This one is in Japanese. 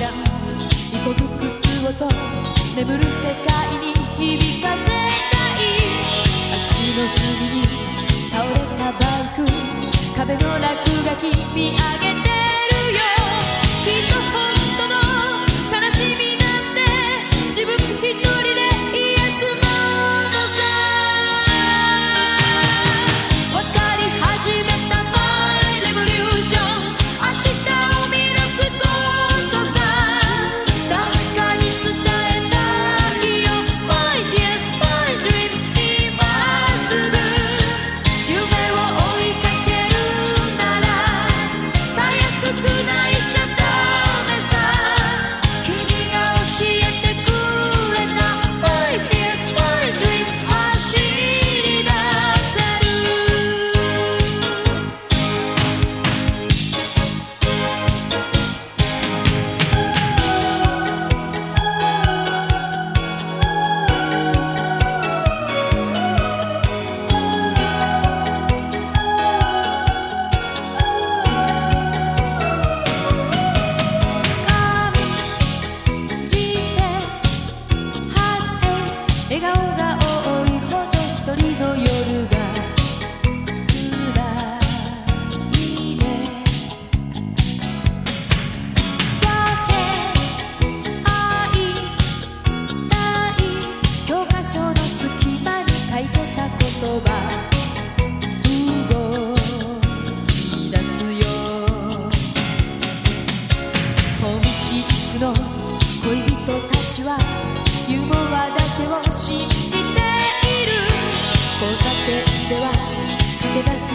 急ぐ靴音眠る世界に響かせる。恋人たちはユーモだけを信じている。交差点では駆け出す